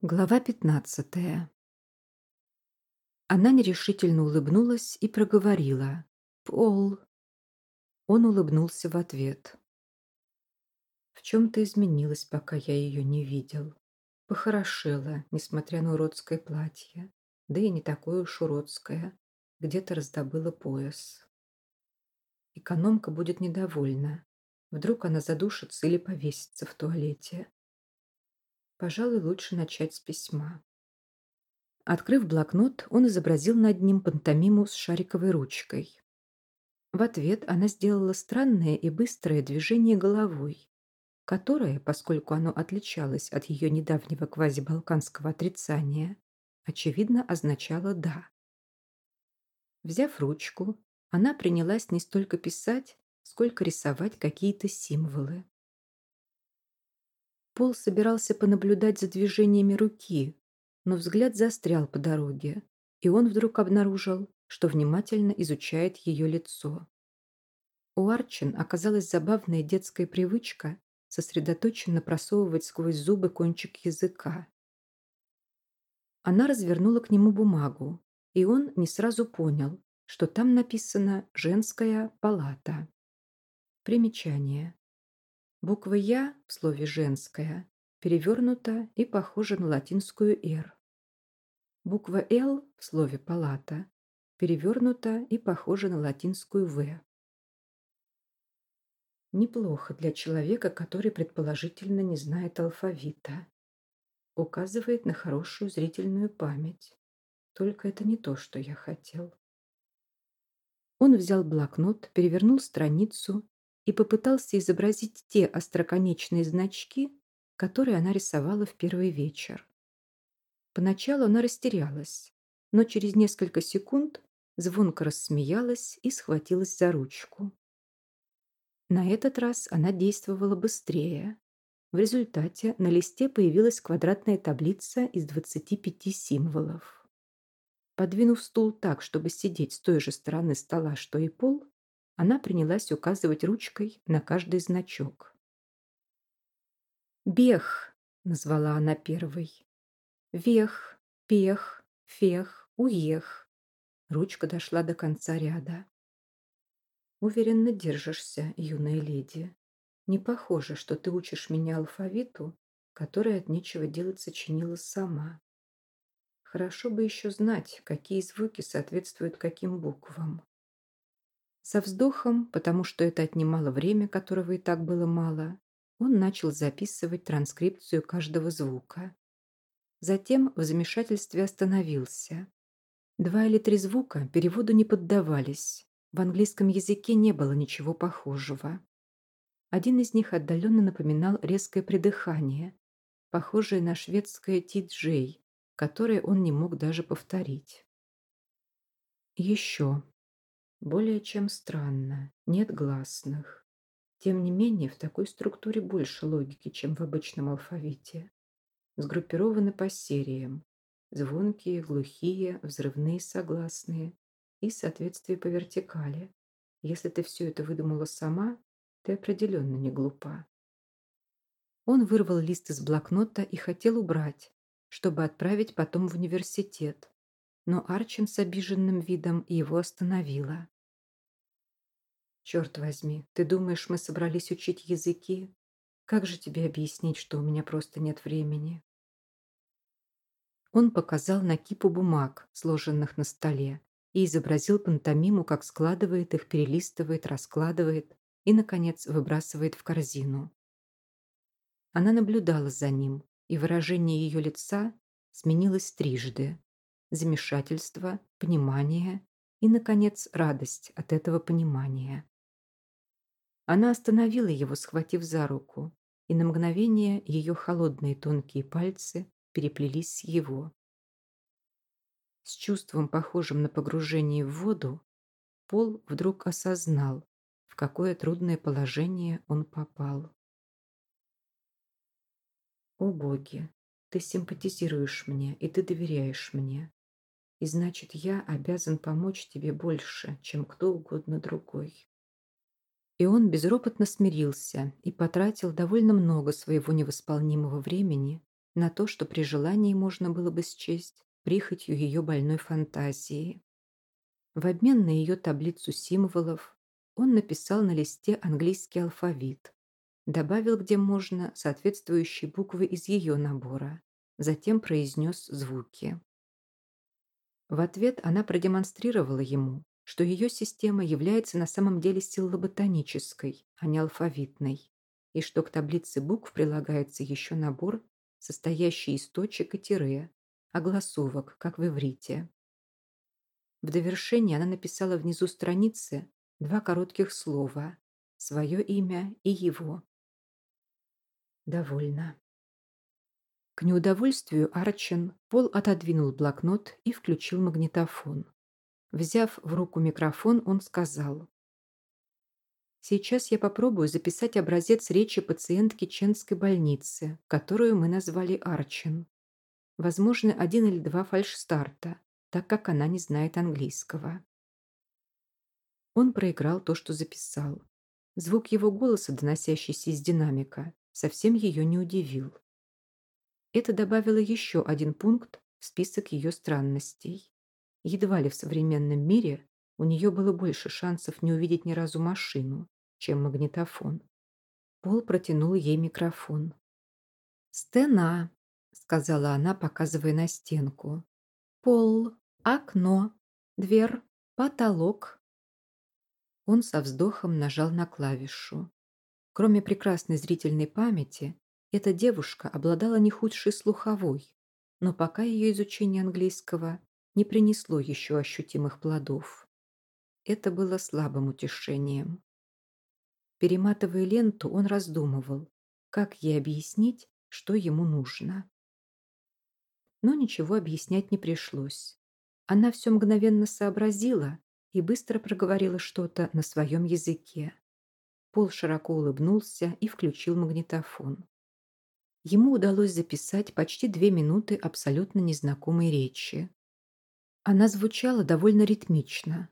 Глава пятнадцатая. Она нерешительно улыбнулась и проговорила. «Пол». Он улыбнулся в ответ. В чем-то изменилась, пока я ее не видел. Похорошела, несмотря на уродское платье. Да и не такое уж уродское. Где-то раздобыла пояс. Экономка будет недовольна. Вдруг она задушится или повесится в туалете. Пожалуй, лучше начать с письма. Открыв блокнот, он изобразил над ним пантомиму с шариковой ручкой. В ответ она сделала странное и быстрое движение головой, которое, поскольку оно отличалось от ее недавнего квазибалканского отрицания, очевидно означало «да». Взяв ручку, она принялась не столько писать, сколько рисовать какие-то символы. Пол собирался понаблюдать за движениями руки, но взгляд застрял по дороге, и он вдруг обнаружил, что внимательно изучает ее лицо. У Арчин оказалась забавная детская привычка сосредоточенно просовывать сквозь зубы кончик языка. Она развернула к нему бумагу, и он не сразу понял, что там написано «Женская палата». Примечание. Буква «Я» в слове «женская» перевернута и похожа на латинскую «р». Буква «Л» в слове «палата» перевернута и похожа на латинскую «В». Неплохо для человека, который предположительно не знает алфавита. Указывает на хорошую зрительную память. Только это не то, что я хотел. Он взял блокнот, перевернул страницу и попытался изобразить те остроконечные значки, которые она рисовала в первый вечер. Поначалу она растерялась, но через несколько секунд звонко рассмеялась и схватилась за ручку. На этот раз она действовала быстрее. В результате на листе появилась квадратная таблица из 25 символов. Подвинув стул так, чтобы сидеть с той же стороны стола, что и пол, она принялась указывать ручкой на каждый значок. «Бех», — назвала она первой. «Вех, пех, фех, уех». Ручка дошла до конца ряда. «Уверенно держишься, юная леди. Не похоже, что ты учишь меня алфавиту, который от нечего делать сочинила сама. Хорошо бы еще знать, какие звуки соответствуют каким буквам. Со вздохом, потому что это отнимало время, которого и так было мало, он начал записывать транскрипцию каждого звука. Затем в замешательстве остановился. Два или три звука переводу не поддавались. В английском языке не было ничего похожего. Один из них отдаленно напоминал резкое придыхание, похожее на шведское «ти-джей», которое он не мог даже повторить. Еще более чем странно, нет гласных. Тем не менее, в такой структуре больше логики, чем в обычном алфавите. Сгруппированы по сериям. Звонкие, глухие, взрывные согласные и соответствие по вертикали. Если ты все это выдумала сама, ты определенно не глупа. Он вырвал лист из блокнота и хотел убрать, чтобы отправить потом в университет но Арчин с обиженным видом его остановила. «Черт возьми, ты думаешь, мы собрались учить языки? Как же тебе объяснить, что у меня просто нет времени?» Он показал на кипу бумаг, сложенных на столе, и изобразил пантомиму, как складывает их, перелистывает, раскладывает и, наконец, выбрасывает в корзину. Она наблюдала за ним, и выражение ее лица сменилось трижды замешательство, понимание и, наконец, радость от этого понимания. Она остановила его, схватив за руку, и на мгновение ее холодные тонкие пальцы переплелись с его. С чувством, похожим на погружение в воду, Пол вдруг осознал, в какое трудное положение он попал. «О боги, ты симпатизируешь мне, и ты доверяешь мне. И значит, я обязан помочь тебе больше, чем кто угодно другой. И он безропотно смирился и потратил довольно много своего невосполнимого времени на то, что при желании можно было бы счесть прихотью ее больной фантазии. В обмен на ее таблицу символов он написал на листе английский алфавит, добавил, где можно, соответствующие буквы из ее набора, затем произнес звуки. В ответ она продемонстрировала ему, что ее система является на самом деле силлоботанической, а не алфавитной, и что к таблице букв прилагается еще набор, состоящий из точек и тире, огласовок, как в иврите. В довершение она написала внизу страницы два коротких слова «свое имя» и «его». Довольно. К неудовольствию Арчин Пол отодвинул блокнот и включил магнитофон. Взяв в руку микрофон, он сказал. «Сейчас я попробую записать образец речи пациентки Ченской больницы, которую мы назвали Арчин. Возможно, один или два фальшстарта, так как она не знает английского». Он проиграл то, что записал. Звук его голоса, доносящийся из динамика, совсем ее не удивил. Это добавило еще один пункт в список ее странностей. Едва ли в современном мире у нее было больше шансов не увидеть ни разу машину, чем магнитофон. Пол протянул ей микрофон. «Стена», — сказала она, показывая на стенку. «Пол, окно, дверь, потолок». Он со вздохом нажал на клавишу. Кроме прекрасной зрительной памяти, эта девушка обладала не худшей слуховой, но пока ее изучение английского не принесло еще ощутимых плодов. Это было слабым утешением. Перематывая ленту, он раздумывал, как ей объяснить, что ему нужно. Но ничего объяснять не пришлось. Она все мгновенно сообразила и быстро проговорила что-то на своем языке. Пол широко улыбнулся и включил магнитофон. Ему удалось записать почти две минуты абсолютно незнакомой речи. Она звучала довольно ритмично.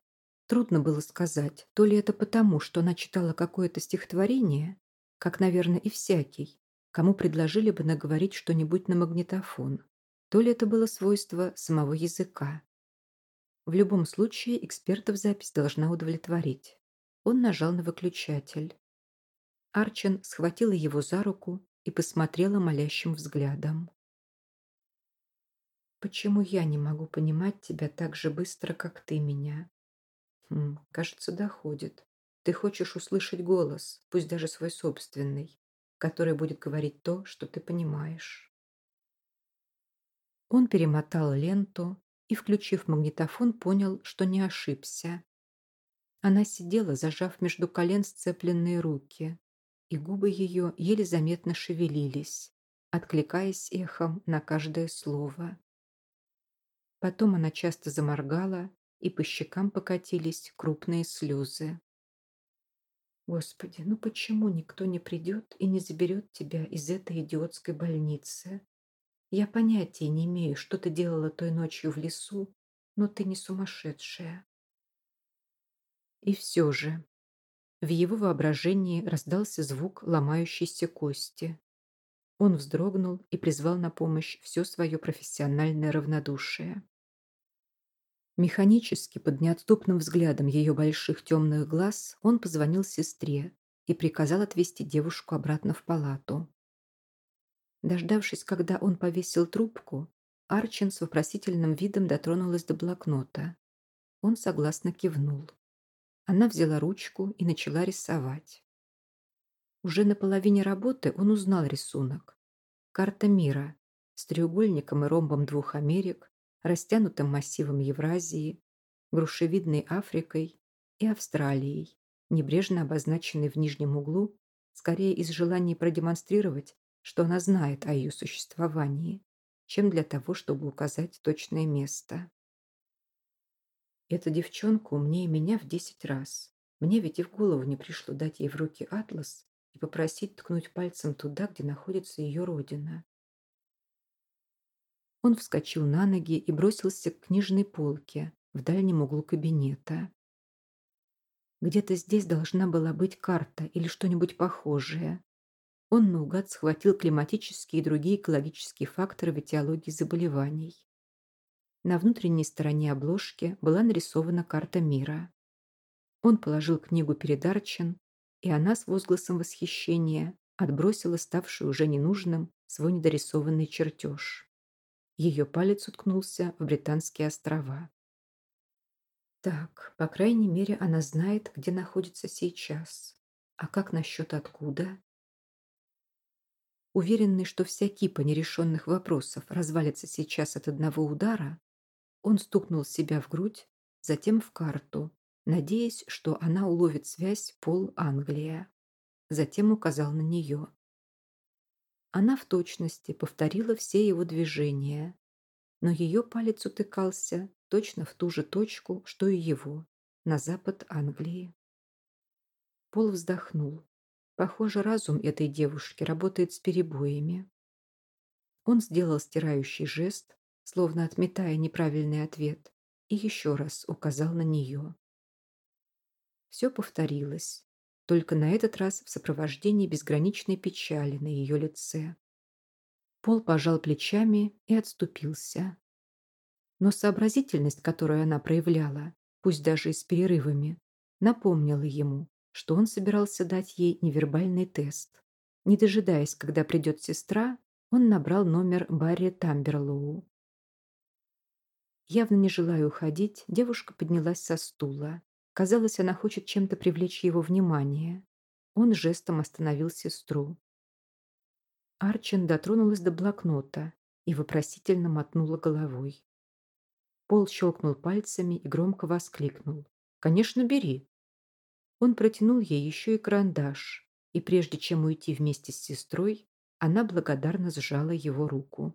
Трудно было сказать, то ли это потому, что она читала какое-то стихотворение, как, наверное, и всякий, кому предложили бы наговорить что-нибудь на магнитофон, то ли это было свойство самого языка. В любом случае экспертов запись должна удовлетворить. Он нажал на выключатель. Арчен схватила его за руку и посмотрела молящим взглядом. «Почему я не могу понимать тебя так же быстро, как ты меня?» хм, «Кажется, доходит. Ты хочешь услышать голос, пусть даже свой собственный, который будет говорить то, что ты понимаешь». Он перемотал ленту и, включив магнитофон, понял, что не ошибся. Она сидела, зажав между колен сцепленные руки, и губы ее еле заметно шевелились, откликаясь эхом на каждое слово. Потом она часто заморгала, и по щекам покатились крупные слезы. «Господи, ну почему никто не придет и не заберет тебя из этой идиотской больницы? Я понятия не имею, что ты делала той ночью в лесу, но ты не сумасшедшая». И все же в его воображении раздался звук ломающейся кости. Он вздрогнул и призвал на помощь все свое профессиональное равнодушие. Механически, под неотступным взглядом ее больших темных глаз, он позвонил сестре и приказал отвезти девушку обратно в палату. Дождавшись, когда он повесил трубку, Арчин с вопросительным видом дотронулась до блокнота. Он согласно кивнул. Она взяла ручку и начала рисовать. Уже на половине работы он узнал рисунок. Карта мира с треугольником и ромбом двух Америк, растянутым массивом Евразии, грушевидной Африкой и Австралией, небрежно обозначенной в нижнем углу, скорее из желания продемонстрировать, что она знает о ее существовании, чем для того, чтобы указать точное место. Эта девчонка умнее меня в десять раз. Мне ведь и в голову не пришло дать ей в руки атлас и попросить ткнуть пальцем туда, где находится ее родина. Он вскочил на ноги и бросился к книжной полке в дальнем углу кабинета. Где-то здесь должна была быть карта или что-нибудь похожее. Он наугад схватил климатические и другие экологические факторы в этиологии заболеваний. На внутренней стороне обложки была нарисована карта мира. Он положил книгу перед Арчин, и она с возгласом восхищения отбросила ставший уже ненужным свой недорисованный чертеж. Ее палец уткнулся в Британские острова. Так, по крайней мере, она знает, где находится сейчас. А как насчет откуда? Уверенный, что вся кипа нерешенных вопросов развалится сейчас от одного удара, он стукнул себя в грудь, затем в карту, надеясь, что она уловит связь Пол-Англия. Затем указал на нее. Она в точности повторила все его движения, но ее палец утыкался точно в ту же точку, что и его, на запад Англии. Пол вздохнул. Похоже, разум этой девушки работает с перебоями. Он сделал стирающий жест, словно отметая неправильный ответ, и еще раз указал на нее. Все повторилось, только на этот раз в сопровождении безграничной печали на ее лице. Пол пожал плечами и отступился. Но сообразительность, которую она проявляла, пусть даже и с перерывами, напомнила ему, что он собирался дать ей невербальный тест. Не дожидаясь, когда придет сестра, он набрал номер Барри Тамберлоу. Явно не желая уходить, девушка поднялась со стула. Казалось, она хочет чем-то привлечь его внимание. Он жестом остановил сестру. Арчин дотронулась до блокнота и вопросительно мотнула головой. Пол щелкнул пальцами и громко воскликнул. «Конечно, бери!» Он протянул ей еще и карандаш, и прежде чем уйти вместе с сестрой, она благодарно сжала его руку.